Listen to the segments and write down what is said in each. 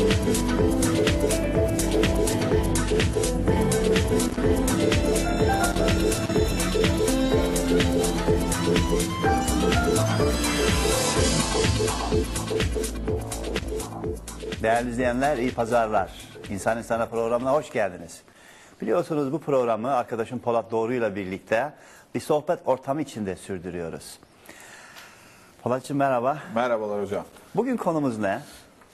Değerli izleyenler, iyi pazarlar. İnsan İnsana programına hoş geldiniz. Biliyorsunuz bu programı arkadaşım Polat Doğru ile birlikte bir sohbet ortamı içinde sürdürüyoruz. Polatcığım merhaba. Merhabalar hocam. Bugün konumuz ne?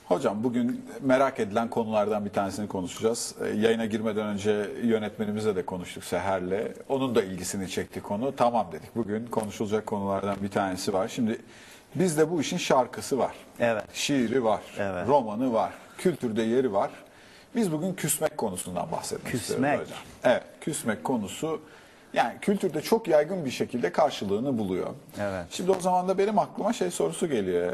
Hocam bugün merak edilen konulardan bir tanesini konuşacağız. Ee, yayına girmeden önce yönetmenimizle de konuştuk Seher'le. Onun da ilgisini çekti konu. Tamam dedik. Bugün konuşulacak konulardan bir tanesi var. Şimdi bizde bu işin şarkısı var. Evet. Şiiri var. Evet. Romanı var. Kültürde yeri var. Biz bugün küsmek konusundan bahsetmek Küsmek. istiyoruz hocam. Evet. Küsmek konusu yani kültürde çok yaygın bir şekilde karşılığını buluyor. Evet. Şimdi o zaman da benim aklıma şey sorusu geliyor.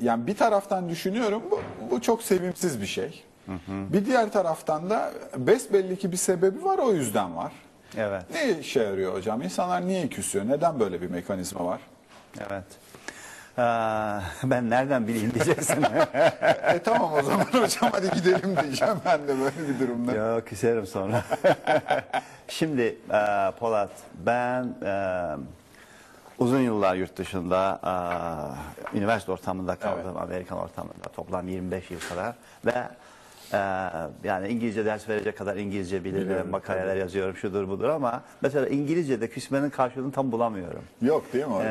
Yani bir taraftan düşünüyorum bu, bu çok sevimsiz bir şey. Bir diğer taraftan da besbelli ki bir sebebi var o yüzden var. Evet. Ne işe yarıyor hocam? İnsanlar niye küsüyor? Neden böyle bir mekanizma var? Evet. Aa, ben nereden bileyim diyeceksin. e tamam o zaman hocam hadi gidelim diyeceğim ben de böyle bir durumda. Yok küserim sonra. Şimdi e, Polat ben e, uzun yıllar yurt dışında e, üniversite ortamında kaldım. Evet. Amerikan ortamında toplam 25 yıl kadar ve e, yani İngilizce ders verecek kadar İngilizce bilirim, Biliyorum, makaleler yazıyorum şudur budur ama mesela İngilizce'de küsmenin karşılığını tam bulamıyorum. Yok değil mi? Ee,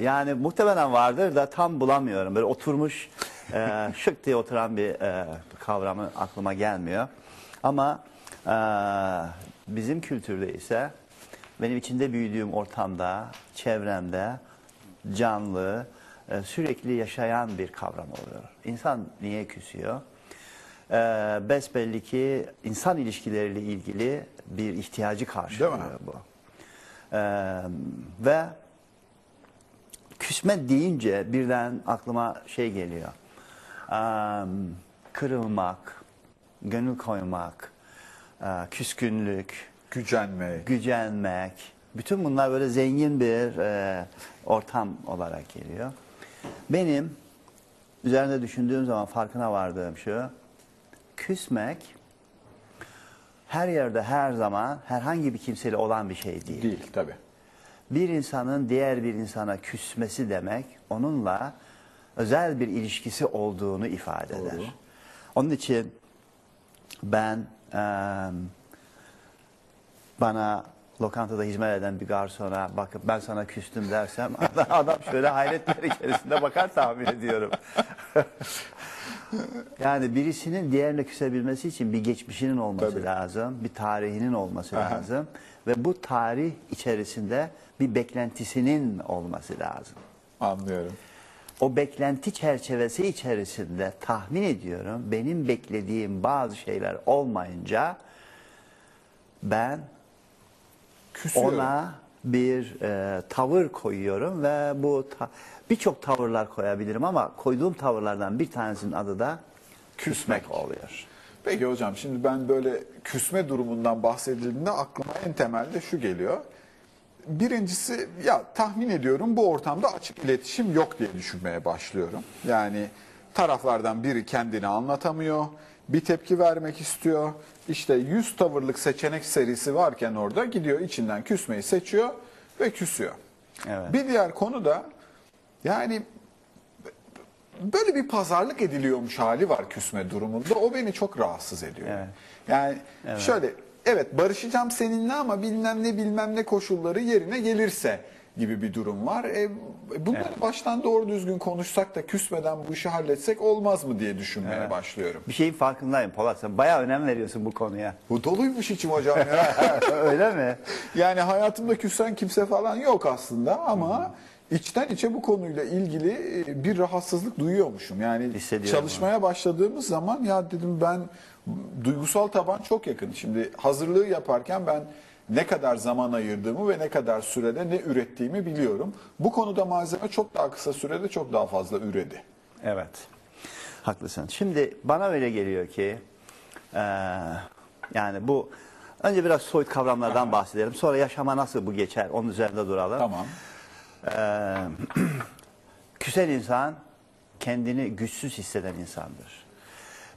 yani muhtemelen vardır da tam bulamıyorum. Böyle oturmuş e, şık diye oturan bir e, kavramı aklıma gelmiyor. Ama e, bizim kültürde ise benim içinde büyüdüğüm ortamda, çevremde canlı, e, sürekli yaşayan bir kavram oluyor. İnsan niye küsüyor? E, besbelli ki insan ilişkileriyle ilgili bir ihtiyacı karşılıyor bu. E, ve küsme deyince birden aklıma şey geliyor. Eee, kırılmak, gönül koymak, eee, küskünlük, Gücenme. gücenmek. Bütün bunlar böyle zengin bir eee, ortam olarak geliyor. Benim üzerinde düşündüğüm zaman farkına vardığım şu. Küsmek her yerde her zaman herhangi bir kimseyle olan bir şey değil. Değil tabii. Bir insanın diğer bir insana küsmesi demek onunla özel bir ilişkisi olduğunu ifade eder. Doğru. Onun için ben eee, bana lokantada hizmet eden bir garsona bakıp ben sana küstüm dersem adam, adam şöyle hayretler içerisinde bakar tahmin ediyorum. yani birisinin diğerine küsebilmesi için bir geçmişinin olması Tabii. lazım, bir tarihinin olması Aha. lazım ve bu tarih içerisinde bir beklentisinin olması lazım. Anlıyorum. O beklenti çerçevesi içerisinde tahmin ediyorum benim beklediğim bazı şeyler olmayınca ben Küsüyorum. ona bir e, tavır koyuyorum ve bu ta- birçok tavırlar koyabilirim ama koyduğum tavırlardan bir tanesinin adı da küsmek oluyor. Peki hocam şimdi ben böyle küsme durumundan bahsedildiğinde aklıma en temelde şu geliyor. Birincisi ya tahmin ediyorum bu ortamda açık iletişim yok diye düşünmeye başlıyorum. Yani taraflardan biri kendini anlatamıyor, bir tepki vermek istiyor. İşte 100 tavırlık seçenek serisi varken orada gidiyor içinden küsmeyi seçiyor ve küsüyor. Evet. Bir diğer konu da yani böyle bir pazarlık ediliyormuş hali var küsme durumunda. O beni çok rahatsız ediyor. Evet. Yani şöyle evet barışacağım seninle ama bilmem ne bilmem ne koşulları yerine gelirse gibi bir durum var. E, bunları baştan doğru düzgün konuşsak da küsmeden bu işi halletsek olmaz mı diye düşünmeye Evet. başlıyorum. Bir şeyin farkındayım Polat sen bayağı önem veriyorsun bu konuya. Bu doluymuş içim hocam ya. Öyle mi? Yani hayatımda küsen kimse falan yok aslında ama içten içe bu konuyla ilgili e, bir rahatsızlık duyuyormuşum. Yani çalışmaya başladığımız zaman ya dedim ben duygusal taban çok yakın. Şimdi hazırlığı yaparken ben ne kadar zaman ayırdığımı ve ne kadar sürede ne ürettiğimi biliyorum. Bu konuda malzeme çok daha kısa sürede çok daha fazla üredi. Evet. Haklısın. Şimdi bana öyle geliyor ki eee, yani bu önce biraz soyut kavramlardan bahsedelim. Sonra yaşama nasıl bu geçer onun üzerinde duralım. Tamam. Küsen insan kendini güçsüz hisseden insandır.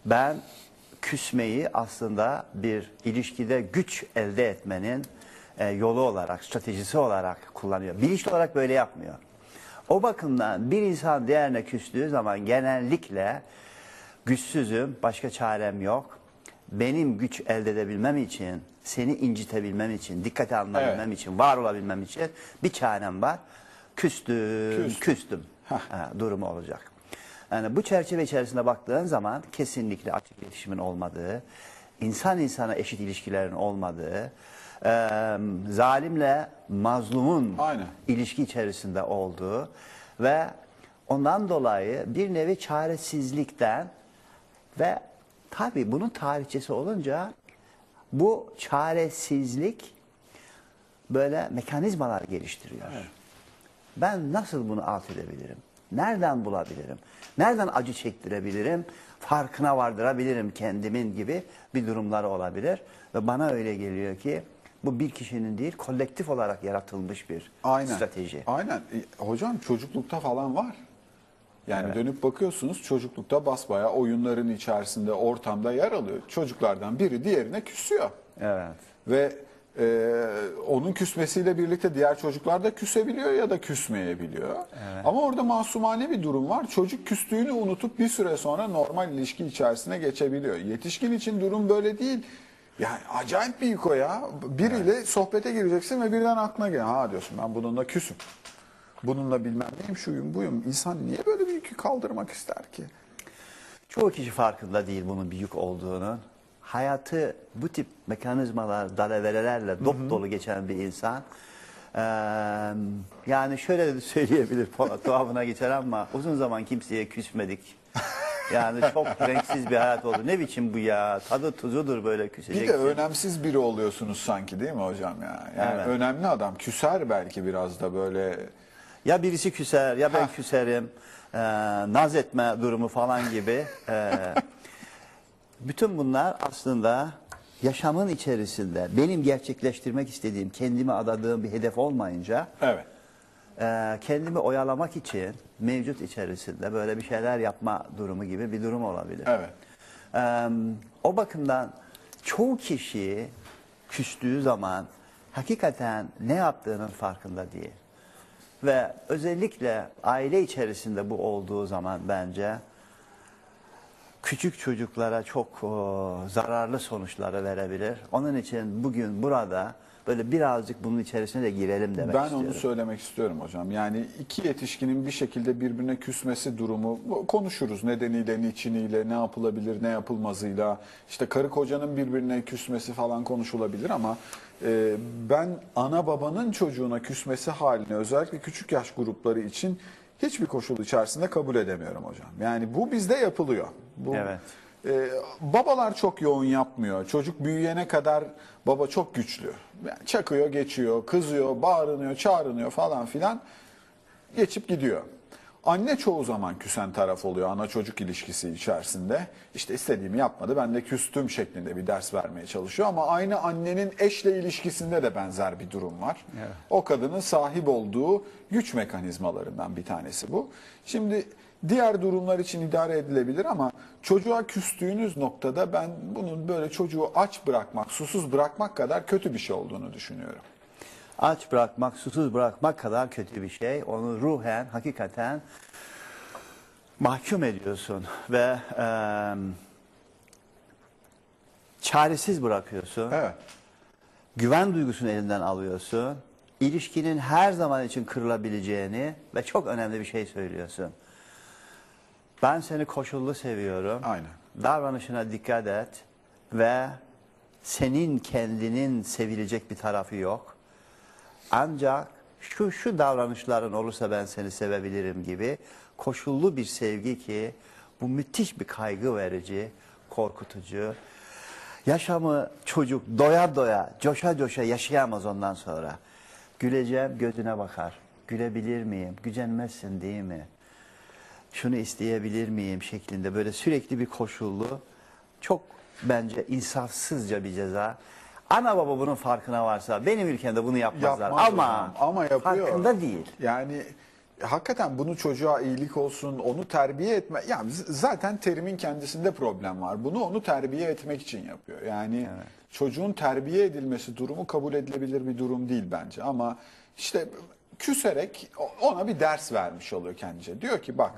Ben küsmeyi aslında bir ilişkide güç elde etmenin e, yolu olarak, stratejisi olarak kullanıyor. Bilinçli olarak böyle yapmıyor. O bakımdan bir insan diğerine küstüğü zaman genellikle güçsüzüm, başka çarem yok. Benim güç elde edebilmem için, seni incitebilmem için, dikkate alınabilmem için, var olabilmem için bir çarem var. Küstüm, Küstüm. küstüm ha, durumu olacak. Yani bu çerçeve içerisinde baktığın zaman kesinlikle açık iletişimin olmadığı, insan insana eşit ilişkilerin olmadığı, e, zalimle mazlumun Aynen. ilişki içerisinde olduğu ve ondan dolayı bir nevi çaresizlikten ve tabii bunun tarihçesi olunca bu çaresizlik böyle mekanizmalar geliştiriyor. Ben nasıl bunu alt edebilirim? Nereden bulabilirim? Nereden acı çektirebilirim? Farkına vardırabilirim kendimin gibi bir durumları olabilir. Ve bana öyle geliyor ki bu bir kişinin değil kolektif olarak yaratılmış bir Aynen. strateji. Aynen. E, hocam çocuklukta falan var. Yani dönüp bakıyorsunuz çocuklukta basbaya oyunların içerisinde ortamda yer alıyor. Çocuklardan biri diğerine küsüyor. Evet. Ve e, onun küsmesiyle birlikte diğer çocuklar da küsebiliyor ya da küsmeyebiliyor. Ama orada masumane bir durum var. Çocuk küstüğünü unutup bir süre sonra normal ilişki içerisine geçebiliyor. Yetişkin için durum böyle değil. Yani acayip bir yük o ya. Biriyle sohbete gireceksin ve birden aklına geliyor. Ha diyorsun ben bununla küsüm. Bununla bilmem neyim şuyum buyum. İnsan niye böyle bir yükü kaldırmak ister ki? Çoğu kişi farkında değil bunun bir yük olduğunu. Hayatı bu tip mekanizmalar, dalaverelerle dop dolu geçen bir insan. eee, yani şöyle de söyleyebilir, tuhafına geçer ama uzun zaman kimseye küsmedik. Yani çok renksiz bir hayat oldu. Ne biçim bu ya? Tadı tuzudur böyle Bir küseceksin. de önemsiz biri oluyorsunuz sanki değil mi hocam ya? Yani Evet. önemli adam küser belki biraz da böyle Ya birisi küser ya ben küserim. Eee, naz etme durumu falan gibi. Eee, bütün bunlar aslında yaşamın içerisinde benim gerçekleştirmek istediğim, kendime adadığım bir hedef olmayınca evet. eee, kendimi oyalamak için mevcut içerisinde böyle bir şeyler yapma durumu gibi bir durum olabilir. Evet. Eee, o bakımdan çoğu kişi küstüğü zaman hakikaten ne yaptığının farkında değil. Ve özellikle aile içerisinde bu olduğu zaman bence küçük çocuklara çok o, zararlı sonuçları verebilir. Onun için bugün burada böyle birazcık bunun içerisine de girelim demek ben istiyorum. onu söylemek istiyorum hocam. Yani iki yetişkinin bir şekilde birbirine küsmesi durumu konuşuruz. Nedeniyle, niçiniyle, ne yapılabilir, ne yapılmazıyla. İşte karı kocanın birbirine küsmesi falan konuşulabilir ama e, ben ana babanın çocuğuna küsmesi halini özellikle küçük yaş grupları için hiçbir koşul içerisinde kabul edemiyorum hocam. Yani bu bizde yapılıyor. Bu, Evet. Ee, babalar çok yoğun yapmıyor. Çocuk büyüyene kadar baba çok güçlü. Yani çakıyor, geçiyor, kızıyor, bağırınıyor, çağrınıyor falan filan. Geçip gidiyor. Anne çoğu zaman küsen taraf oluyor ana çocuk ilişkisi içerisinde. İşte istediğimi yapmadı ben de küstüm şeklinde bir ders vermeye çalışıyor. Ama aynı annenin eşle ilişkisinde de benzer bir durum var. O kadının sahip olduğu güç mekanizmalarından bir tanesi bu. Şimdi diğer durumlar için idare edilebilir ama çocuğa küstüğünüz noktada ben bunun böyle çocuğu aç bırakmak, susuz bırakmak kadar kötü bir şey olduğunu düşünüyorum. Aç bırakmak, susuz bırakmak kadar kötü bir şey. Onu ruhen, hakikaten mahkum ediyorsun ve eee, çaresiz bırakıyorsun. Evet. Güven duygusunu elinden alıyorsun. İlişkinin her zaman için kırılabileceğini ve çok önemli bir şey söylüyorsun. Ben seni koşullu seviyorum. Aynen. Davranışına dikkat et ve senin kendinin sevilecek bir tarafı yok. Ancak şu şu davranışların olursa ben seni sevebilirim gibi koşullu bir sevgi ki bu müthiş bir kaygı verici, korkutucu. Yaşamı çocuk doya doya, coşa coşa yaşayamaz ondan sonra. Güleceğim gözüne bakar. Gülebilir miyim? Gücenmezsin değil mi? Şunu isteyebilir miyim şeklinde böyle sürekli bir koşullu, çok bence insafsızca bir ceza. Ana baba bunun farkına varsa benim ülkemde bunu yapmazlar. Yapmaz ama ama yapıyor. farkında değil. Yani hakikaten bunu çocuğa iyilik olsun, onu terbiye etme. Yani zaten terimin kendisinde problem var. Bunu onu terbiye etmek için yapıyor. Yani çocuğun terbiye edilmesi durumu kabul edilebilir bir durum değil bence. Ama işte küserek ona bir ders vermiş oluyor kendince. Diyor ki bak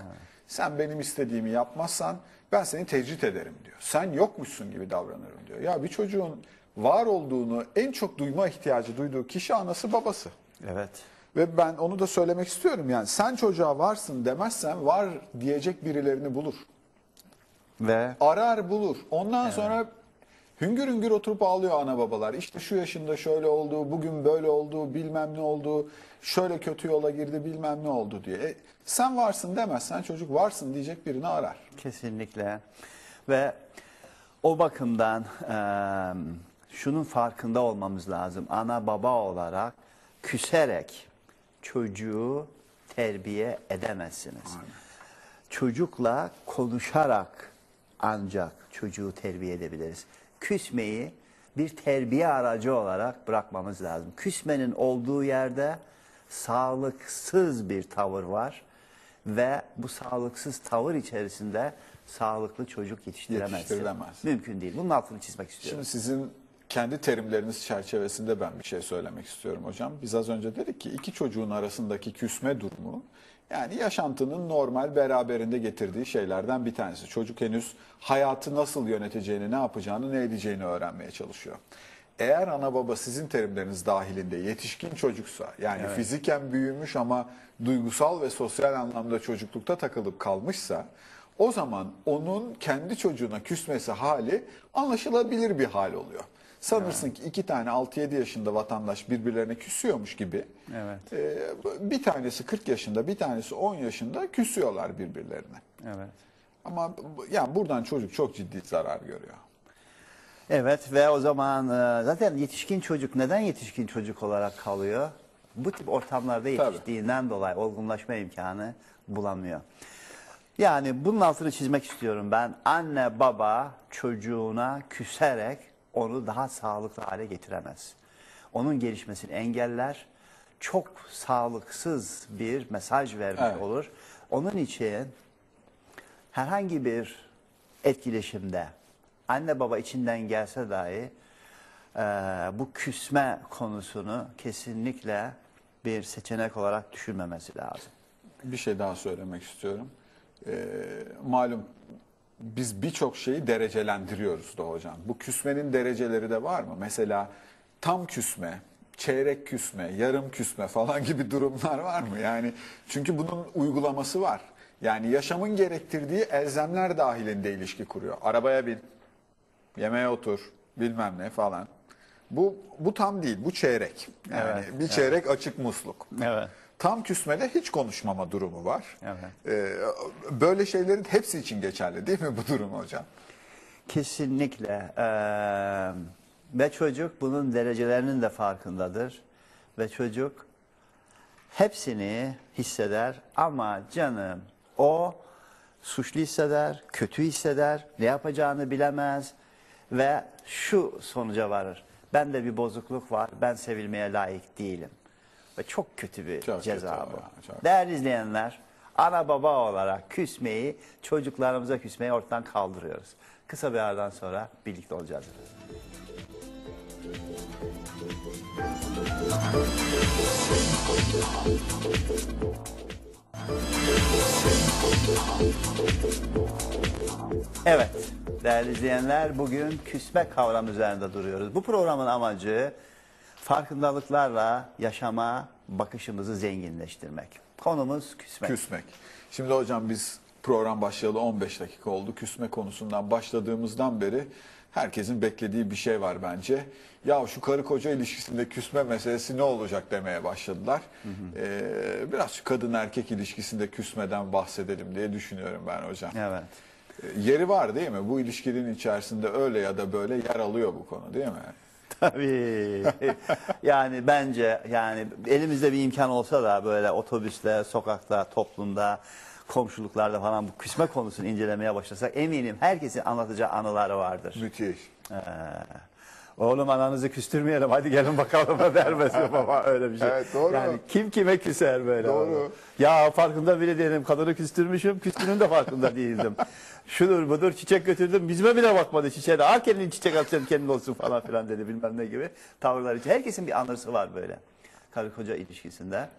sen benim istediğimi yapmazsan ben seni tecrit ederim diyor. Sen yokmuşsun gibi davranırım diyor. Ya bir çocuğun var olduğunu en çok duyma ihtiyacı duyduğu kişi anası babası. Evet. Ve ben onu da söylemek istiyorum yani sen çocuğa varsın demezsen var diyecek birilerini bulur. Ve Arar bulur. Ondan sonra hüngür hüngür oturup ağlıyor ana babalar. İşte şu yaşında şöyle oldu, bugün böyle oldu, bilmem ne oldu, şöyle kötü yola girdi bilmem ne oldu diye. E, sen varsın demezsen çocuk varsın diyecek birini arar. Kesinlikle. Ve o bakımdan eee, şunun farkında olmamız lazım. Ana baba olarak küserek çocuğu terbiye edemezsiniz. Çocukla konuşarak ancak çocuğu terbiye edebiliriz. Küsmeyi bir terbiye aracı olarak bırakmamız lazım. Küsmenin olduğu yerde sağlıksız bir tavır var ve bu sağlıksız tavır içerisinde sağlıklı çocuk yetiştiremezsin. Yetiştirilemez. Mümkün değil. Bunun altını çizmek istiyorum. Şimdi sizin kendi terimleriniz çerçevesinde ben bir şey söylemek istiyorum hocam. Biz az önce dedik ki iki çocuğun arasındaki küsme durumu yani yaşantının normal beraberinde getirdiği şeylerden bir tanesi. Çocuk henüz hayatı nasıl yöneteceğini, ne yapacağını, ne edeceğini öğrenmeye çalışıyor. Eğer ana baba sizin terimleriniz dahilinde yetişkin çocuksa yani fiziken büyümüş ama duygusal ve sosyal anlamda çocuklukta takılıp kalmışsa o zaman onun kendi çocuğuna küsmesi hali anlaşılabilir bir hal oluyor. Sanırsın ki iki tane 6-7 yaşında vatandaş birbirlerine küsüyormuş gibi. Evet. Ee, bir tanesi 40 yaşında, bir tanesi 10 yaşında küsüyorlar birbirlerine. Evet. Ama yani buradan çocuk çok ciddi zarar görüyor. Evet ve o zaman e, zaten yetişkin çocuk neden yetişkin çocuk olarak kalıyor? Bu tip ortamlarda yetiştiğinden dolayı olgunlaşma imkanı bulamıyor. Yani bunun altını çizmek istiyorum ben. Anne baba çocuğuna küserek onu daha sağlıklı hale getiremez. Onun gelişmesini engeller. Çok sağlıksız bir mesaj vermiş Evet. olur. Onun için herhangi bir etkileşimde anne baba içinden gelse dahi e, bu küsme konusunu kesinlikle bir seçenek olarak düşünmemesi lazım. Bir şey daha söylemek istiyorum. Ee, malum biz birçok şeyi derecelendiriyoruz da hocam. Bu küsmenin dereceleri de var mı? Mesela tam küsme, çeyrek küsme, yarım küsme falan gibi durumlar var mı? Yani çünkü bunun uygulaması var. Yani yaşamın gerektirdiği elzemler dahilinde ilişki kuruyor. Arabaya bin, yemeğe otur, bilmem ne falan. Bu bu tam değil, bu çeyrek. Yani Evet, bir çeyrek açık musluk. Evet. Tam küsmede hiç konuşmama durumu var. Evet. Ee, böyle şeylerin hepsi için geçerli değil mi bu durum hocam? Kesinlikle. Eee, ve çocuk bunun derecelerinin de farkındadır. Ve çocuk hepsini hisseder ama canım o suçlu hisseder, kötü hisseder, ne yapacağını bilemez ve şu sonuca varır. Bende bir bozukluk var, ben sevilmeye layık değilim. Ve çok kötü bir Çok ceza kötü bu. ya, çok. Değerli izleyenler, ana baba olarak küsmeyi, çocuklarımıza küsmeyi ortadan kaldırıyoruz. Kısa bir aradan sonra birlikte olacağız. Evet, değerli izleyenler bugün küsme kavramı üzerinde duruyoruz. Bu programın amacı farkındalıklarla yaşama bakışımızı zenginleştirmek. Konumuz küsmek. Küsmek. Şimdi hocam biz program başlayalı 15 dakika oldu. Küsme konusundan başladığımızdan beri herkesin beklediği bir şey var bence. Ya şu karı koca ilişkisinde küsme meselesi ne olacak demeye başladılar. Ee, biraz şu kadın erkek ilişkisinde küsmeden bahsedelim diye düşünüyorum ben hocam. Evet. Ee, Yeri var değil mi? Bu ilişkinin içerisinde öyle ya da böyle yer alıyor bu konu değil mi? Tabii. yani bence yani elimizde bir imkan olsa da böyle otobüste, sokakta, toplumda, komşuluklarda falan bu küsme konusunu incelemeye başlasak eminim herkesin anlatacağı anıları vardır. Müthiş. Ee, Oğlum ananızı küstürmeyelim hadi gelin bakalım der mesela baba öyle bir şey. Evet, doğru. Yani kim kime küser böyle. Doğru. Ya farkında bile değilim kadını küstürmüşüm küstünün de farkında değildim. Şudur budur çiçek götürdüm bizime bile bakmadı çiçeğe. Al kendin çiçek atacaksın kendin olsun falan filan dedi bilmem ne gibi tavırlar için. Herkesin bir anısı var böyle karı koca ilişkisinde.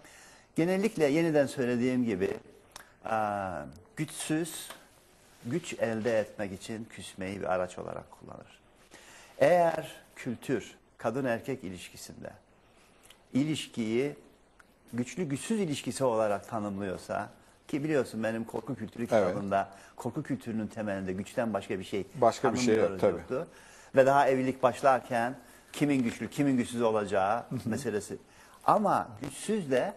Genellikle yeniden söylediğim gibi güçsüz güç elde etmek için küsmeyi bir araç olarak kullanır. Eğer kültür kadın erkek ilişkisinde ilişkiyi güçlü güçsüz ilişkisi olarak tanımlıyorsa ki biliyorsun benim korku kültürü Evet. kitabında korku kültürünün temelinde güçten başka bir şey Başka bir şey yok, tabii. yoktu. Ve daha evlilik başlarken kimin güçlü kimin güçsüz olacağı meselesi. Ama güçsüz de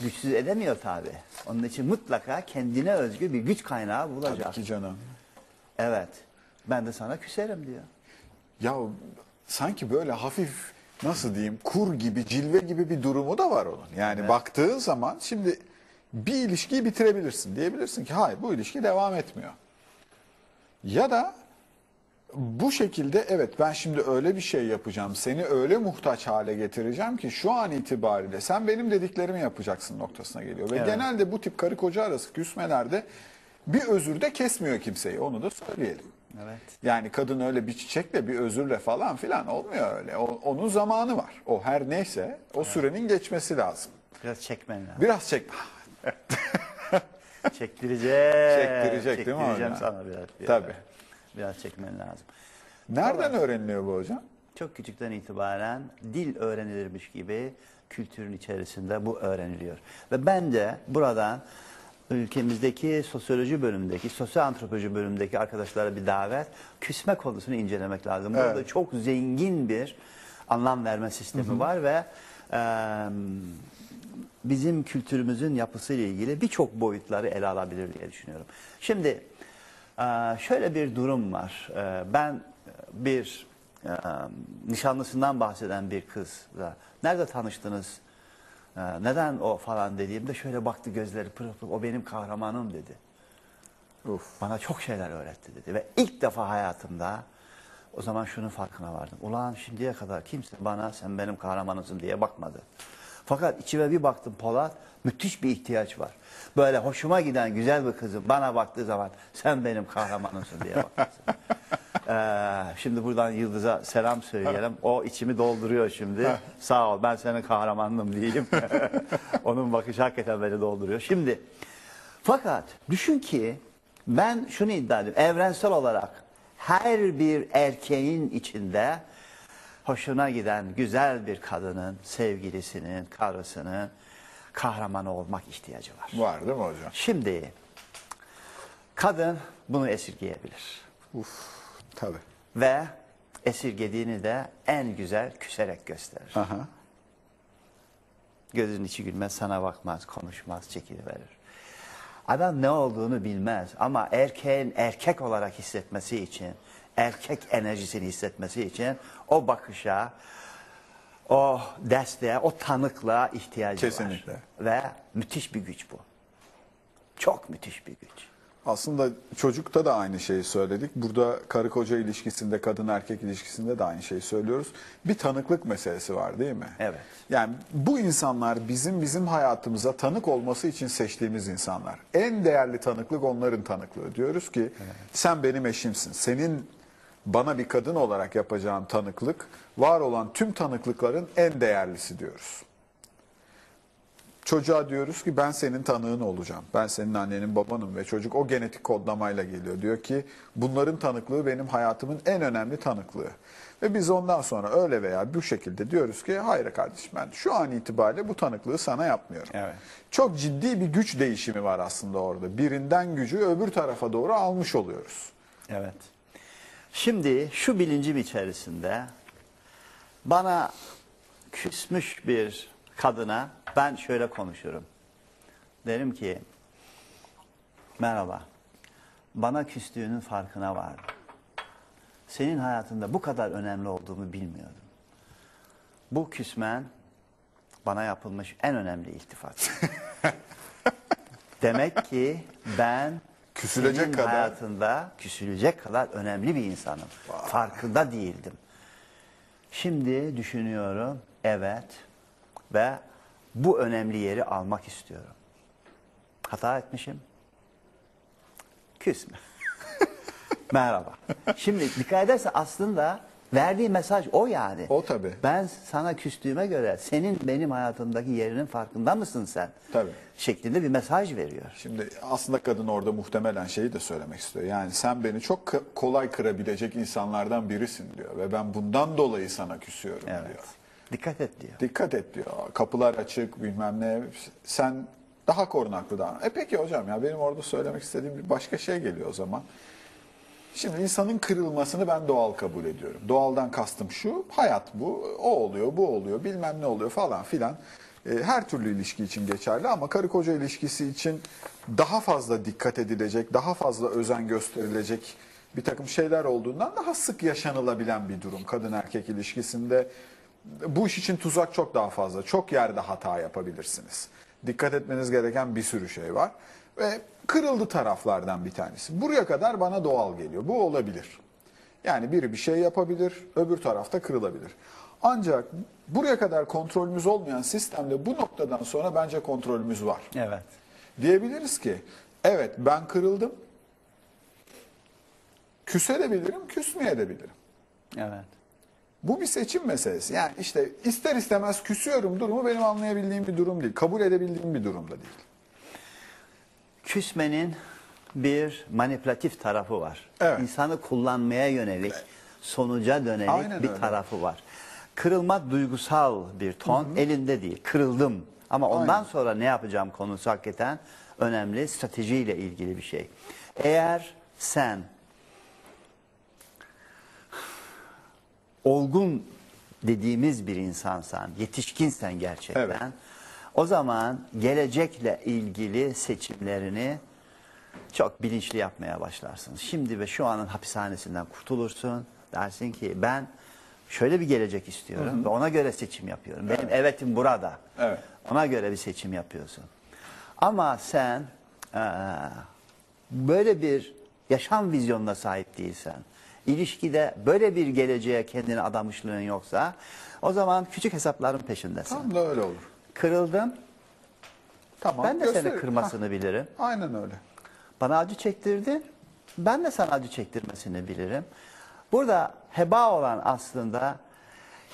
güçsüz edemiyor tabi. Onun için mutlaka kendine özgü bir güç kaynağı bulacak. Tabii ki canım. Evet. Ben de sana küserim diyor. Ya sanki böyle hafif nasıl diyeyim kur gibi cilve gibi bir durumu da var onun. Yani baktığın zaman şimdi bir ilişkiyi bitirebilirsin. Diyebilirsin ki hayır bu ilişki devam etmiyor. Ya da bu şekilde evet ben şimdi öyle bir şey yapacağım. Seni öyle muhtaç hale getireceğim ki şu an itibariyle sen benim dediklerimi yapacaksın noktasına geliyor. Ve Evet. genelde bu tip karı koca arası küsmelerde bir özür de kesmiyor kimseyi. Onu da söyleyelim. Evet. Yani kadın öyle bir çiçekle bir özürle falan filan olmuyor öyle. O- onun zamanı var. O her neyse o sürenin geçmesi lazım. Biraz çekmen lazım. Biraz çek. Çektirecek. Çektirecek değil mi Çektireceğim sana biraz. biraz. Tabii. Biraz çekmen lazım. Nereden öğreniliyor bu hocam? Çok küçükten itibaren dil öğrenilirmiş gibi kültürün içerisinde bu öğreniliyor. Ve bence buradan ülkemizdeki sosyoloji bölümündeki, sosyal antropoloji bölümündeki arkadaşlara bir davet, küsme konusunu incelemek lazım. Burada Evet. çok zengin bir anlam verme sistemi var ve e, bizim kültürümüzün yapısıyla ilgili birçok boyutları ele alabilir diye düşünüyorum. Şimdi e, şöyle bir durum var. E, Ben bir e, nişanlısından bahseden bir kızla nerede tanıştınız? Neden o falan dediğimde şöyle baktı gözleri pırıl pırıl o benim kahramanım dedi. Uf. Bana çok şeyler öğretti dedi. Ve ilk defa hayatımda o zaman şunun farkına vardım. Ulan şimdiye kadar kimse bana sen benim kahramanımsın diye bakmadı. Fakat içime bir baktım Polat müthiş bir ihtiyaç var. Böyle hoşuma giden güzel bir kızım bana baktığı zaman sen benim kahramanımsın diye bakmasın. Ee, şimdi buradan Yıldız'a selam söyleyelim. O içimi dolduruyor şimdi. Sağ ol ben senin kahramanım diyeyim. Onun bakışı hakikaten beni dolduruyor. Şimdi fakat düşün ki ben şunu iddia ediyorum. Evrensel olarak her bir erkeğin içinde hoşuna giden güzel bir kadının, sevgilisinin, karısının kahramanı olmak ihtiyacı var. Var değil mi hocam? Şimdi kadın bunu esirgeyebilir. Uf. Tabii. Ve esirgediğini de en güzel küserek gösterir. Aha. Gözünün içi gülmez, sana bakmaz, konuşmaz, çekiliverir. Adam ne olduğunu bilmez ama erkeğin erkek olarak hissetmesi için, erkek enerjisini hissetmesi için o bakışa, o desteğe, o tanıklığa ihtiyacı Kesinlikle. var. Ve müthiş bir güç bu. Çok müthiş bir güç. Aslında çocukta da aynı şeyi söyledik. Burada karı koca ilişkisinde, kadın erkek ilişkisinde de aynı şeyi söylüyoruz. Bir tanıklık meselesi var değil mi? Evet. Yani bu insanlar bizim bizim hayatımıza tanık olması için seçtiğimiz insanlar. En değerli tanıklık onların tanıklığı. Diyoruz ki sen benim eşimsin. Senin bana bir kadın olarak yapacağın tanıklık var olan tüm tanıklıkların en değerlisi diyoruz. Çocuğa diyoruz ki ben senin tanığın olacağım. Ben senin annenin babanım ve çocuk o genetik kodlamayla geliyor. Diyor ki bunların tanıklığı benim hayatımın en önemli tanıklığı. Ve biz ondan sonra öyle veya bu şekilde diyoruz ki hayır kardeşim ben şu an itibariyle bu tanıklığı sana yapmıyorum. Evet. Çok ciddi bir güç değişimi var aslında orada. Birinden gücü öbür tarafa doğru almış oluyoruz. Evet. Şimdi şu bilincim içerisinde bana küsmüş bir kadına ben şöyle konuşurum. Derim ki merhaba bana küstüğünün farkına vardım. Senin hayatında bu kadar önemli olduğumu bilmiyordum. Bu küsmen bana yapılmış en önemli iltifat. Demek ki ben Küsülecek senin kadar- hayatında küsülecek kadar önemli bir insanım. Farkında değildim. Şimdi düşünüyorum, evet ve bu önemli yeri almak istiyorum. Hata etmişim. Küsme. Merhaba. Şimdi dikkat edersen aslında verdiği mesaj o yani. O tabii. Ben sana küstüğüme göre senin benim hayatımdaki yerinin farkında mısın sen? Tabii. Şeklinde bir mesaj veriyor. Şimdi aslında kadın orada muhtemelen şeyi de söylemek istiyor. Yani sen beni çok kolay kırabilecek insanlardan birisin diyor. Ve ben bundan dolayı sana küsüyorum Evet. diyor. Dikkat et diyor. Dikkat et diyor. Kapılar açık bilmem ne. Sen daha korunaklı davran. E peki hocam ya benim orada söylemek istediğim bir başka şey geliyor o zaman. Şimdi insanın kırılmasını ben doğal kabul ediyorum. Doğaldan kastım şu, hayat bu, o oluyor, bu oluyor, bilmem ne oluyor falan filan. E, her türlü ilişki için geçerli ama karı koca ilişkisi için daha fazla dikkat edilecek, daha fazla özen gösterilecek bir takım şeyler olduğundan daha sık yaşanılabilen bir durum kadın erkek ilişkisinde. Bu iş için tuzak çok daha fazla. Çok yerde hata yapabilirsiniz. Dikkat etmeniz gereken bir sürü şey var. Ve kırıldı taraflardan bir tanesi. Buraya kadar bana doğal geliyor. Bu olabilir. Yani biri bir şey yapabilir, öbür tarafta kırılabilir. Ancak buraya kadar kontrolümüz olmayan sistemde bu noktadan sonra bence kontrolümüz var. Evet. Diyebiliriz ki evet ben kırıldım. Küsebilirim, küsmeyebilirim. Evet. Bu bir seçim meselesi. Yani işte ister istemez küsüyorum durumu benim anlayabildiğim bir durum değil. Kabul edebildiğim bir durumda değil. Küsmenin bir manipülatif tarafı var. Evet. İnsanı kullanmaya yönelik, sonuca dönelik Aynen bir öyle. tarafı var. Kırılmak duygusal bir ton, elinde değil. Kırıldım. Ama ondan Aynen. sonra ne yapacağım konusu hakikaten önemli, stratejiyle ilgili bir şey. Eğer sen olgun dediğimiz bir insansan, yetişkinsen gerçekten, Evet. o zaman gelecekle ilgili seçimlerini çok bilinçli yapmaya başlarsın. Şimdi ve şu anın hapishanesinden kurtulursun. Dersin ki ben şöyle bir gelecek istiyorum ve ona göre seçim yapıyorum. Benim evetim burada. Evet. Ona göre bir seçim yapıyorsun. Ama sen eee, böyle bir yaşam vizyonuna sahip değilsen, ilişkide böyle bir geleceğe kendini adamışlığın yoksa, o zaman küçük hesapların peşindesin. Tam da öyle olur. Kırıldım, Tamam. ben de seni gösterin. kırmasını bilirim. Hah, aynen öyle. Bana acı çektirdin, ben de sana acı çektirmesini bilirim. Burada heba olan aslında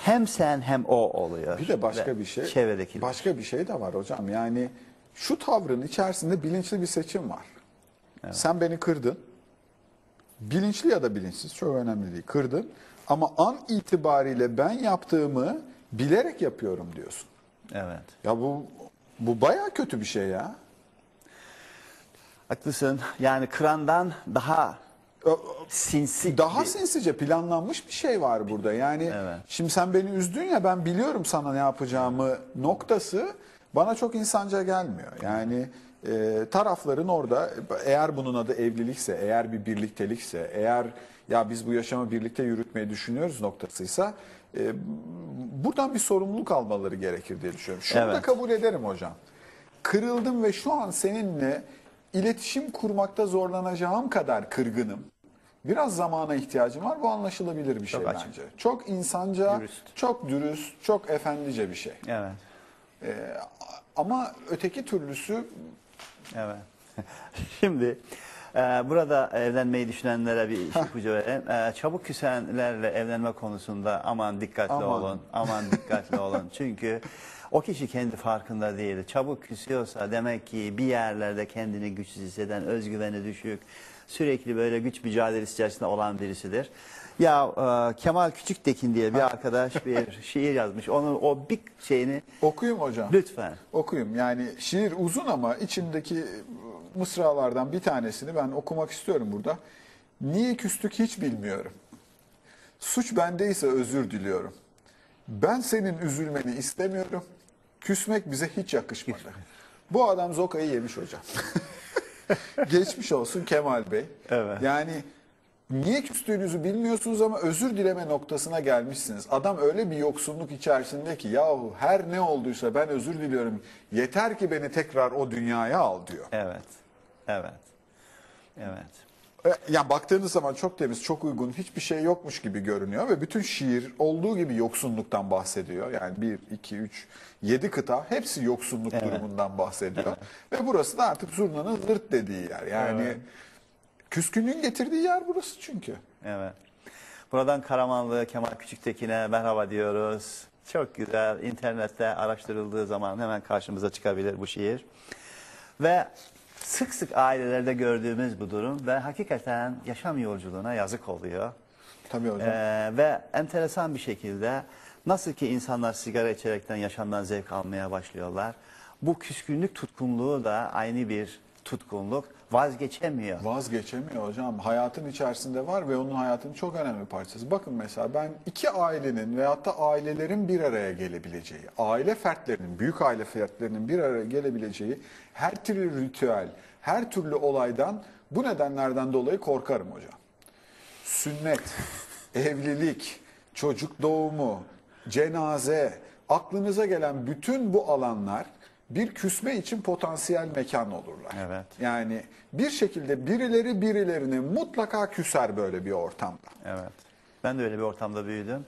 hem sen hem o oluyor. Bir de başka Ve bir şey. Çevredeki. Başka bir şey de var hocam. Yani şu tavrın içerisinde bilinçli bir seçim var. Sen beni kırdın. Bilinçli ya da bilinçsiz çok önemli değil. Kırdın. Ama an itibariyle ben yaptığımı bilerek yapıyorum diyorsun. Evet. Ya bu bu baya kötü bir şey ya. Haklısın. Yani kırandan daha sinsi. Daha bir- sinsice planlanmış bir şey var burada. Yani Evet. şimdi sen beni üzdün ya ben biliyorum sana ne yapacağımı noktası bana çok insanca gelmiyor. Yani e, tarafların orada eğer bunun adı evlilikse, eğer bir birliktelikse, eğer ya biz bu yaşamı birlikte yürütmeyi düşünüyoruz noktasıysa e, buradan bir sorumluluk almaları gerekir diye düşünüyorum. Şunu da Evet. kabul ederim hocam. Kırıldım ve şu an seninle iletişim kurmakta zorlanacağım kadar kırgınım. Biraz zamana ihtiyacım var. Bu anlaşılabilir bir şey Çok açık. bence. Çok insanca, Dürüst. çok dürüst, çok efendice bir şey. Evet. Ama öteki türlüsü Evet. Şimdi e, burada evlenmeyi düşünenlere bir ipucu vereyim. E, çabuk küsenlerle evlenme konusunda aman dikkatli Aman. olun. Aman dikkatli olun. Çünkü o kişi kendi farkında değil. Çabuk küsüyorsa demek ki bir yerlerde kendini güçsüz hisseden, özgüveni düşük, sürekli böyle güç mücadelesi içerisinde olan birisidir. Ya e, Kemal Küçüktekin diye bir arkadaş bir şiir yazmış. Onun o bir şeyini okuyayım hocam. lütfen. Okuyayım. Yani şiir uzun ama içindeki mısralardan bir tanesini ben okumak istiyorum burada. Niye küstük hiç bilmiyorum. Suç bendeyse özür diliyorum. Ben senin üzülmeni istemiyorum. Küsmek bize hiç yakışmadı. Bu adam Zoka'yı yemiş hocam. Geçmiş olsun Kemal Bey. Evet. Yani niye küstüğünüzü bilmiyorsunuz ama özür dileme noktasına gelmişsiniz. Adam öyle bir yoksunluk içerisinde ki yahu her ne olduysa ben özür diliyorum. Yeter ki beni tekrar o dünyaya al diyor. Evet. Evet. Evet. E, Ya baktığınız zaman çok temiz, çok uygun, hiçbir şey yokmuş gibi görünüyor ve bütün şiir olduğu gibi yoksunluktan bahsediyor. Yani 1, 2, 3, 7 kıta hepsi yoksunluk durumundan bahsediyor. Ve burası da artık zurnanın zırt dediği yer. Yani küskünlüğün getirdiği yer burası çünkü. Evet. Buradan Karamanlı Kemal Küçüktekin'e merhaba diyoruz. Çok güzel. İnternette araştırıldığı zaman hemen karşımıza çıkabilir bu şiir. Ve sık sık ailelerde gördüğümüz bu durum ve hakikaten yaşam yolculuğuna yazık oluyor. Tabii hocam. Ee, ve enteresan bir şekilde nasıl ki insanlar sigara içerekten yaşamdan zevk almaya başlıyorlar. Bu küskünlük tutkunluğu da aynı bir tutkunluk vazgeçemiyor. Vazgeçemiyor hocam. Hayatın içerisinde var ve onun hayatının çok önemli parçası. Bakın mesela ben iki ailenin veyahut da ailelerin bir araya gelebileceği, aile fertlerinin, büyük aile fertlerinin bir araya gelebileceği her türlü ritüel, her türlü olaydan bu nedenlerden dolayı korkarım hocam. Sünnet, evlilik, çocuk doğumu, cenaze, aklınıza gelen bütün bu alanlar bir küsme için potansiyel mekan olurlar. Evet. Yani bir şekilde birileri birilerini mutlaka küser böyle bir ortamda. Evet. Ben de öyle bir ortamda büyüdüm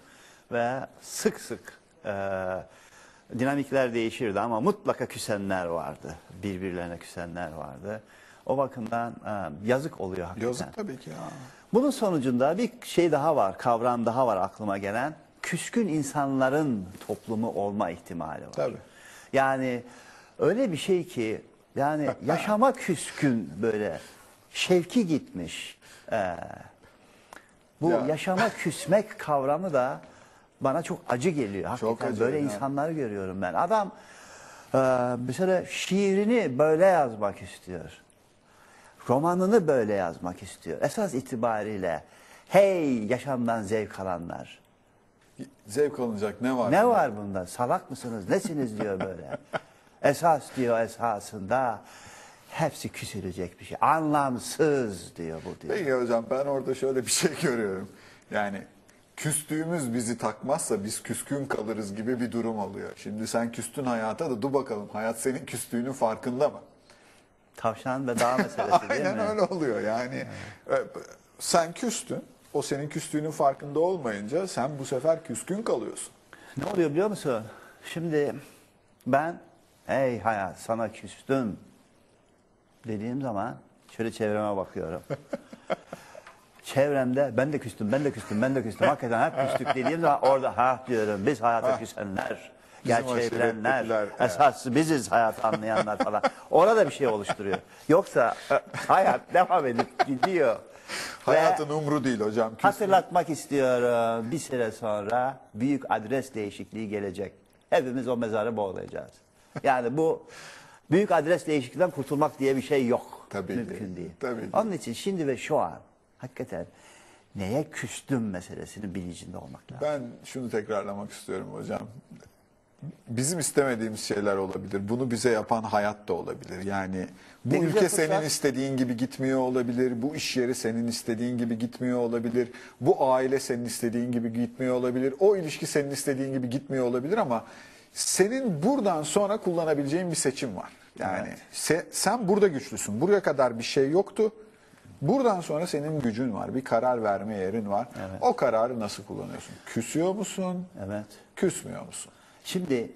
ve sık sık e, dinamikler değişirdi ama mutlaka küsenler vardı. Birbirlerine küsenler vardı. O bakımdan e, yazık oluyor hakikaten. Yazık tabii ki ya. Bunun sonucunda bir şey daha var, kavram daha var aklıma gelen. Küskün insanların toplumu olma ihtimali var. Tabii. Yani öyle bir şey ki yani yaşama küskün böyle şevki gitmiş. Ee, bu Ya. yaşama küsmek kavramı da bana çok acı geliyor. Hakikaten acı, böyle ya. insanları görüyorum ben. Adam e, mesela şiirini böyle yazmak istiyor romanını böyle yazmak istiyor. Esas itibariyle hey yaşamdan zevk alanlar. Zevk alınacak ne var? Ne var bunda? Salak mısınız? Nesiniz diyor böyle. Esas diyor esasında hepsi küsülecek bir şey. Anlamsız diyor bu diyor. Peki hocam ben orada şöyle bir şey görüyorum. Yani küstüğümüz bizi takmazsa biz küskün kalırız gibi bir durum oluyor. Şimdi sen küstün hayata da dur bakalım hayat senin küstüğünün farkında mı? Tavşan ve dağ meselesi değil Aynen mi? öyle oluyor yani. e, Sen küstün. O senin küstüğünün farkında olmayınca sen bu sefer küskün kalıyorsun. Ne oluyor biliyor musun? Şimdi ben hey hayat sana küstüm dediğim zaman şöyle çevreme bakıyorum. Çevremde ben de küstüm, ben de küstüm, ben de küstüm. Hakikaten hep küstük dediğim zaman orada ha diyorum biz hayata küsenler, gerçeği bilenler, esas biziz hayatı anlayanlar falan. Orada bir şey oluşturuyor. Yoksa e, hayat devam edip gidiyor. Ve- Hayatın umru değil hocam. Küs- Hatırlatmak istiyorum bir süre sonra büyük adres değişikliği gelecek. Hepimiz o mezarı boğulacağız. Yani bu büyük adres değişikliğinden kurtulmak diye bir şey yok. Tabii Mümkün değil, değil. tabii. Onun için şimdi ve şu an hakikaten neye küstüm meselesinin bilincinde olmak lazım. Ben şunu tekrarlamak istiyorum hocam. Bizim istemediğimiz şeyler olabilir. Bunu bize yapan hayat da olabilir. Yani bu Ne güzel ülke fırsat. senin istediğin gibi gitmiyor olabilir. Bu iş yeri senin istediğin gibi gitmiyor olabilir. Bu aile senin istediğin gibi gitmiyor olabilir. O ilişki senin istediğin gibi gitmiyor olabilir ama senin buradan sonra kullanabileceğin bir seçim var. Yani Evet. se- sen burada güçlüsün. Buraya kadar bir şey yoktu. Buradan sonra senin gücün var. Bir karar verme yerin var. O kararı nasıl kullanıyorsun? Küsüyor musun? Evet. Küsmüyor musun? Şimdi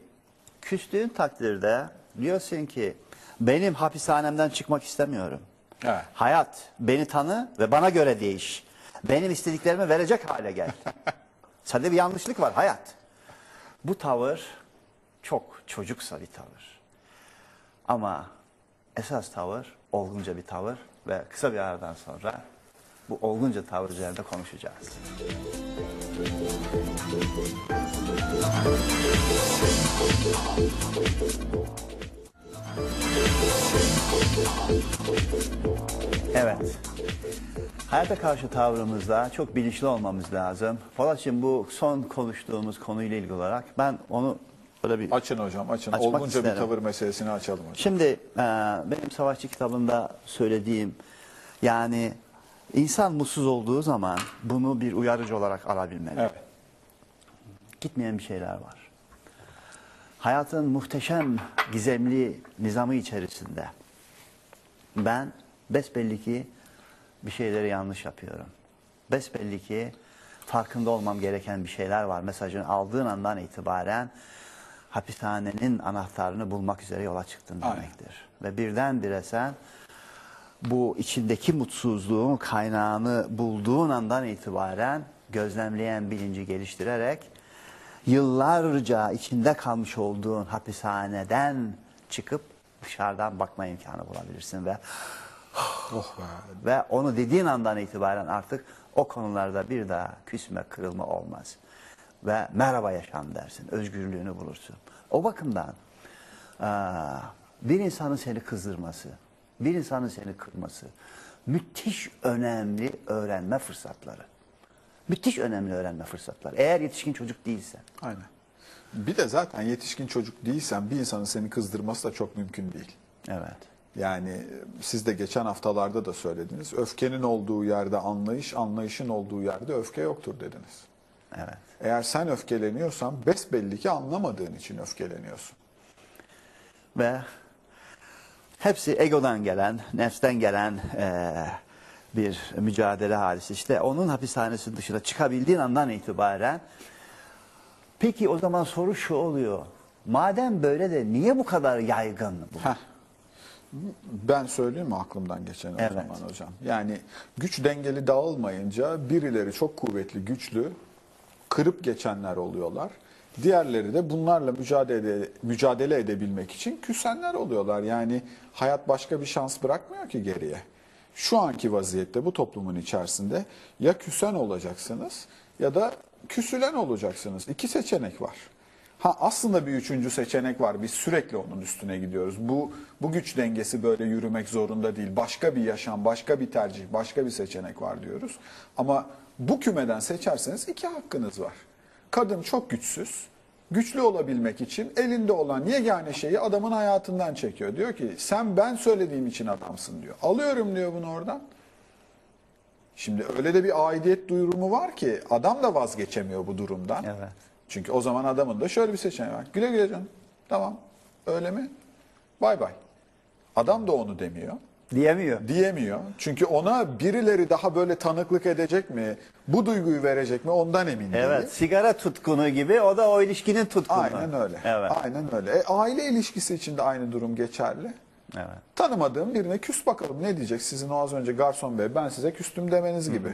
küstüğün takdirde diyorsun ki benim hapishanemden çıkmak istemiyorum. Evet. Hayat beni tanı ve bana göre değiş. Benim istediklerimi verecek hale gel. Sende bir yanlışlık var hayat. Bu tavır çok çocuksa bir tavır. Ama esas tavır olgunca bir tavır ve kısa bir aradan sonra bu olgunca tavır üzerinde konuşacağız. Evet. Hayata karşı tavrımızda çok bilinçli olmamız lazım. Polatçığım bu son konuştuğumuz konuyla ilgili olarak ben onu böyle bir... Açın hocam açın. Açmak Olgunca bir isterim. tavır meselesini açalım hocam. Şimdi e, benim Savaşçı kitabında söylediğim yani insan mutsuz olduğu zaman bunu bir uyarıcı olarak alabilmeli. Evet. Gitmeyen bir şeyler var. Hayatın muhteşem gizemli nizamı içerisinde ben besbelli ki bir şeyleri yanlış yapıyorum. Besbelli ki farkında olmam gereken bir şeyler var. Mesajını aldığın andan itibaren hapishanenin anahtarını bulmak üzere yola çıktın Aynen. demektir. Ve birdenbire sen bu içindeki mutsuzluğun kaynağını bulduğun andan itibaren gözlemleyen bilinci geliştirerek yıllarca içinde kalmış olduğun hapishaneden çıkıp dışarıdan bakma imkanı bulabilirsin ve Oh be. ve onu dediğin andan itibaren artık o konularda bir daha küsme, kırılma olmaz. Ve merhaba yaşam dersin, özgürlüğünü bulursun. O bakımdan bir insanın seni kızdırması, bir insanın seni kırması müthiş önemli öğrenme fırsatları. Müthiş önemli öğrenme fırsatları. Eğer yetişkin çocuk değilsen. Aynen. Bir de zaten yetişkin çocuk değilsen bir insanın seni kızdırması da çok mümkün değil. Evet. Yani siz de geçen haftalarda da söylediniz. Öfkenin olduğu yerde anlayış, anlayışın olduğu yerde öfke yoktur dediniz. Evet. Eğer sen öfkeleniyorsan besbelli ki anlamadığın için öfkeleniyorsun. Ve hepsi egodan gelen, nefsten gelen eee, bir mücadele hadisi. İşte onun hapishanesi dışına çıkabildiğin andan itibaren peki o zaman soru şu oluyor. Madem böyle de niye bu kadar yaygın bu? Heh. Ben söyleyeyim mi aklımdan geçeni Evet. o zaman hocam? Yani güç dengeli dağılmayınca birileri çok kuvvetli, güçlü, kırıp geçenler oluyorlar. Diğerleri de bunlarla mücadele mücadele edebilmek için küsenler oluyorlar. Yani hayat başka bir şans bırakmıyor ki geriye. Şu anki vaziyette bu toplumun içerisinde ya küsen olacaksınız ya da küsülen olacaksınız. İki seçenek var. Ha aslında bir üçüncü seçenek var. Biz sürekli onun üstüne gidiyoruz. Bu bu güç dengesi böyle yürümek zorunda değil. Başka bir yaşam, başka bir tercih, başka bir seçenek var diyoruz. Ama bu kümeden seçerseniz iki hakkınız var. Kadın çok güçsüz. Güçlü olabilmek için elinde olan yegane şeyi adamın hayatından çekiyor. Diyor ki sen ben söylediğim için adamsın diyor. Alıyorum diyor bunu oradan. Şimdi öyle de bir aidiyet duyurumu var ki adam da vazgeçemiyor bu durumdan. Evet. Çünkü o zaman adamın da şöyle bir seçeneği var. Güle güle canım. Tamam. Öyle mi? Bay bay. Adam da onu demiyor. Diyemiyor. Diyemiyor. Çünkü ona birileri daha böyle tanıklık edecek mi? Bu duyguyu verecek mi? Ondan emin değil. Evet, sigara tutkunu gibi o da o ilişkinin tutkunu. Aynen öyle. Evet. Aynen öyle. E, aile ilişkisi için de aynı durum geçerli. Evet. Tanımadığım birine küs bakalım ne diyecek sizin o az önce garson bey ben size küstüm demeniz gibi.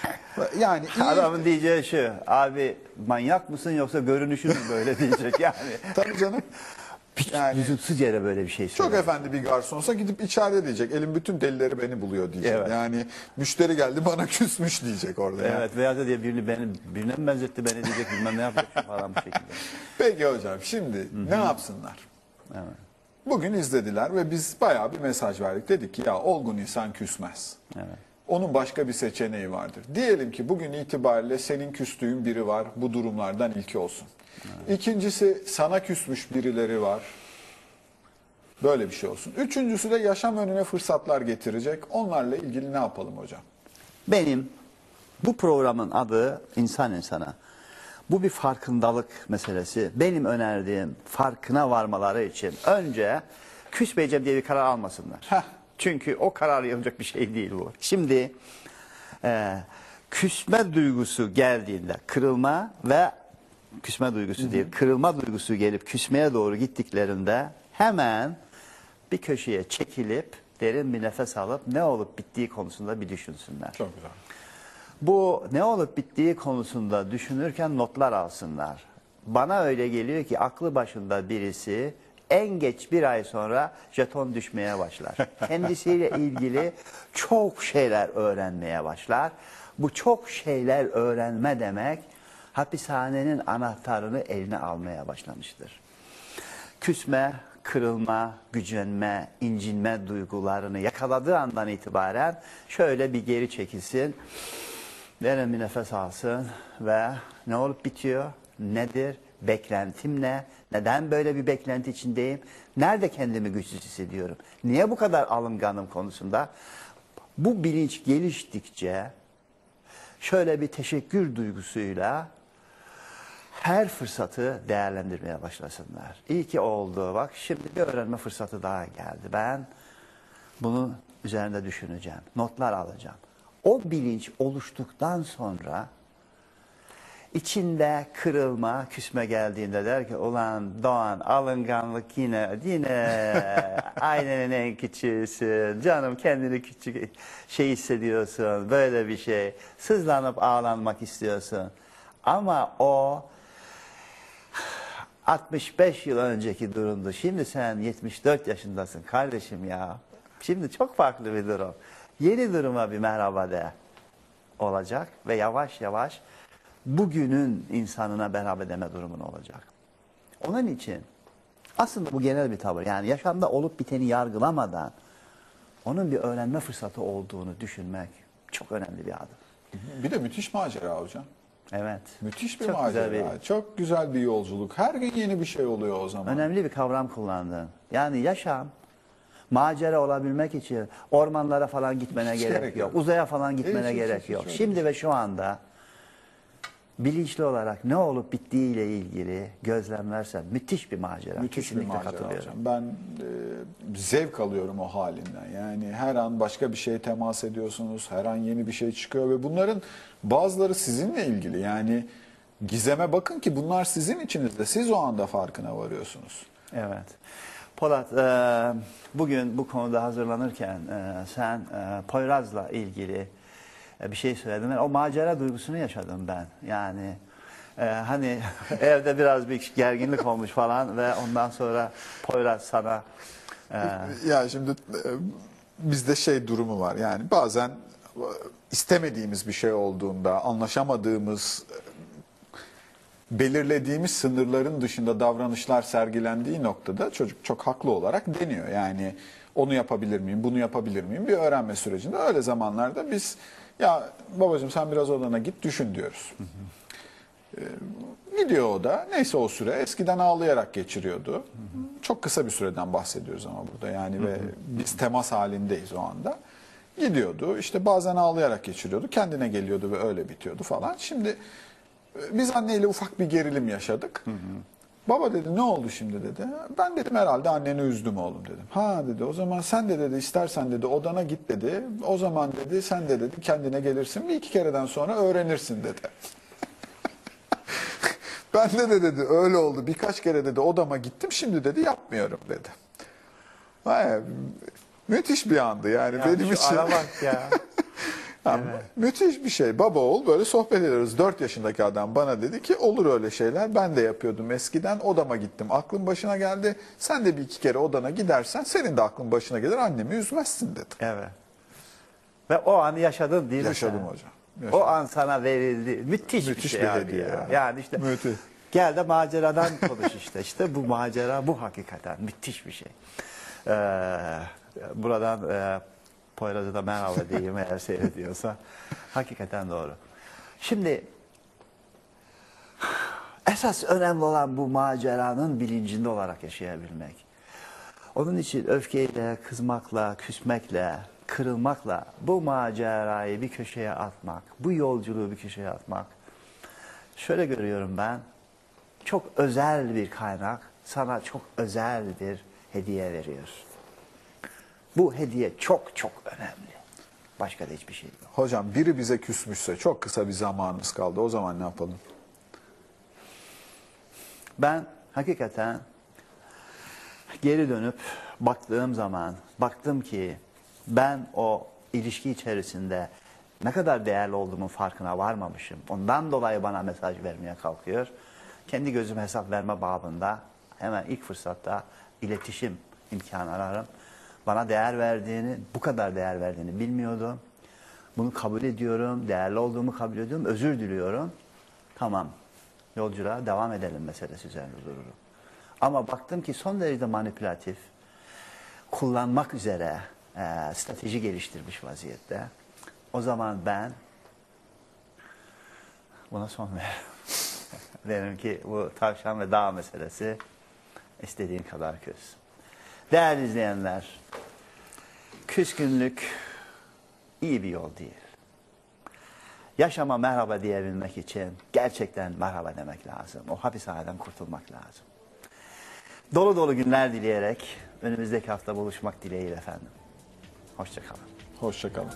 yani iyi, Adamın diyeceği şu, abi manyak mısın yoksa görünüşün mü böyle diyecek yani. tabii canım. Hiç Yani- lüzumsuz yere böyle bir şey Çok söylüyor. efendi bir garsonsa gidip içeride diyecek. Elim bütün delileri beni buluyor diyecek. Evet. Yani müşteri geldi bana küsmüş diyecek orada. yani. Evet veya da diye birini beni birine mi benzetti beni diyecek bilmem ne yapacak falan bu şekilde. Peki hocam şimdi ne yapsınlar? Evet. Bugün izlediler ve biz bayağı bir mesaj verdik. Dedik ki ya olgun insan küsmez. Evet. Onun başka bir seçeneği vardır. Diyelim ki bugün itibariyle senin küstüğün biri var. Bu durumlardan ilki olsun. İkincisi sana küsmüş birileri var. Böyle bir şey olsun. Üçüncüsü de yaşam önüne fırsatlar getirecek. Onlarla ilgili ne yapalım hocam? Benim bu programın adı İnsan İnsana. Bu bir farkındalık meselesi. Benim önerdiğim farkına varmaları için önce küsmeyeceğim diye bir karar almasınlar. Heh. Çünkü o karar yapacak bir şey değil bu. Şimdi e, küsme duygusu geldiğinde kırılma ve küsme duygusu değil kırılma duygusu gelip küsmeye doğru gittiklerinde hemen bir köşeye çekilip derin bir nefes alıp ne olup bittiği konusunda bir düşünsünler. Çok güzel. Bu ne olup bittiği konusunda düşünürken notlar alsınlar. Bana öyle geliyor ki aklı başında birisi en geç bir ay sonra jeton düşmeye başlar. Kendisiyle ilgili çok şeyler öğrenmeye başlar. Bu çok şeyler öğrenme demek hapishanenin anahtarını eline almaya başlamıştır. Küsme, kırılma, gücenme, incinme duygularını yakaladığı andan itibaren şöyle bir geri çekilsin. Derin bir nefes alsın ve ne olup bitiyor? Nedir? Beklentim ne? Neden böyle bir beklenti içindeyim? Nerede kendimi güçsüz hissediyorum? Niye bu kadar alınganım konusunda? Bu bilinç geliştikçe şöyle bir teşekkür duygusuyla her fırsatı değerlendirmeye başlasınlar. İyi ki oldu. Bak şimdi bir öğrenme fırsatı daha geldi. Ben bunu üzerinde düşüneceğim. Notlar alacağım. O bilinç oluştuktan sonra içinde kırılma, küsme geldiğinde der ki ulan Doğan alınganlık yine yine ailenin en küçüğüsün. Canım kendini küçük şey hissediyorsun. Böyle bir şey. Sızlanıp ağlanmak istiyorsun. Ama o 65 yıl önceki durumdu. Şimdi sen 74 yaşındasın kardeşim ya. Şimdi çok farklı bir durum. Yeni duruma bir merhaba de olacak ve yavaş yavaş bugünün insanına merhaba deme durumun olacak. Onun için aslında bu genel bir tavır. Yani yaşamda olup biteni yargılamadan onun bir öğrenme fırsatı olduğunu düşünmek çok önemli bir adım. Bir de müthiş macera hocam. Evet. Müthiş bir Çok macera. güzel bir- Çok güzel bir yolculuk. Her gün yeni bir şey oluyor o zaman. Önemli bir kavram kullandın. Yani yaşam macera olabilmek için ormanlara falan gitmene Hiç gerek, gerek yok. yok. Uzaya falan gitmene Hiç, gerek yok. Şimdi ve şu anda bilinçli olarak ne olup bittiğiyle ilgili gözlemlersen müthiş bir macera. Müthiş bir Kesinlikle macera katılıyorum. hocam. Ben e, zevk alıyorum o halinden. Yani her an başka bir şeye temas ediyorsunuz. Her an yeni bir şey çıkıyor ve bunların bazıları sizinle ilgili. Yani gizeme bakın ki bunlar sizin içinizde. Siz o anda farkına varıyorsunuz. Evet. Polat, e, bugün bu konuda hazırlanırken e, sen e, Poyraz'la ilgili bir şey söyledin. O macera duygusunu yaşadım ben. Yani e, hani evde biraz bir gerginlik olmuş falan ve ondan sonra Poyraz sana e, Ya şimdi e, bizde şey durumu var. Yani bazen istemediğimiz bir şey olduğunda, anlaşamadığımız, e, belirlediğimiz sınırların dışında davranışlar sergilendiği noktada çocuk çok haklı olarak deniyor. Yani onu yapabilir miyim, bunu yapabilir miyim bir öğrenme sürecinde. Öyle zamanlarda biz ya babacığım sen biraz odana git düşün diyoruz. Gidiyor o da. Neyse o süre. Eskiden ağlayarak geçiriyordu. Çok kısa bir süreden bahsediyoruz ama burada yani ve biz temas halindeyiz o anda. Gidiyordu. İşte bazen ağlayarak geçiriyordu. Kendine geliyordu ve öyle bitiyordu falan. Şimdi e, biz anneyle ufak bir gerilim yaşadık. Baba dedi ne oldu şimdi dedi. Ben dedim herhalde anneni üzdüm oğlum dedim. Ha dedi o zaman sen de dedi istersen dedi odana git dedi. O zaman dedi sen de dedi kendine gelirsin bir iki kereden sonra öğrenirsin dedi. Ben de de dedi öyle oldu. Birkaç kere dedi odama gittim. Şimdi dedi yapmıyorum dedi. Vay, müthiş bir andı yani Ya benim için. ara bak ya. Ya, Müthiş bir şey. Baba oğul böyle sohbet ediyoruz. 4 yaşındaki adam bana dedi ki olur öyle şeyler. Ben de yapıyordum eskiden. Odama gittim. Aklım başına geldi. Sen de bir iki kere odana gidersen senin de aklın başına gelir. Annemi üzmezsin dedi. Evet. Ve o anı yaşadın değil mi Yaşadım sen? hocam. Yaşadım. O an sana verildi. Müthiş, Müthiş bir bir şey abi hediye ya. ya. Yani işte Müthiş. gel de maceradan konuş işte. İşte bu macera bu hakikaten müthiş bir şey. Ee, buradan e, Poyraz'a da merhaba diyeyim eğer seyrediyorsa. Hakikaten doğru. Şimdi esas önemli olan bu maceranın bilincinde olarak yaşayabilmek. Onun için öfkeyle, kızmakla, küsmekle, kırılmakla bu macerayı bir köşeye atmak, bu yolculuğu bir köşeye atmak. Şöyle görüyorum ben, çok özel bir kaynak sana çok özel bir hediye veriyor. Bu hediye çok çok önemli. Başka da hiçbir şey yok. Hocam biri bize küsmüşse çok kısa bir zamanımız kaldı. O zaman ne yapalım? Ben hakikaten geri dönüp baktığım zaman baktım ki ben o ilişki içerisinde ne kadar değerli olduğumun farkına varmamışım. Ondan dolayı bana mesaj vermeye kalkıyor. Kendi gözüm hesap verme babında hemen ilk fırsatta iletişim imkanı ararım. Bana değer verdiğini, bu kadar değer verdiğini bilmiyordum. Bunu kabul ediyorum, değerli olduğumu kabul ediyorum, özür diliyorum. Tamam, yolculuğa devam edelim meselesi üzerinde dururum. Ama baktım ki son derece manipülatif, kullanmak üzere e, strateji geliştirmiş vaziyette. O zaman ben buna son ver. Derim ki bu tavşan ve dağ meselesi istediğin kadar küs. Değerli izleyenler, küskünlük iyi bir yol değil. Yaşama merhaba diyebilmek için gerçekten merhaba demek lazım. O hapishaneden kurtulmak lazım. Dolu dolu günler dileyerek önümüzdeki hafta buluşmak dileğiyle efendim. Hoşçakalın. Hoşçakalın.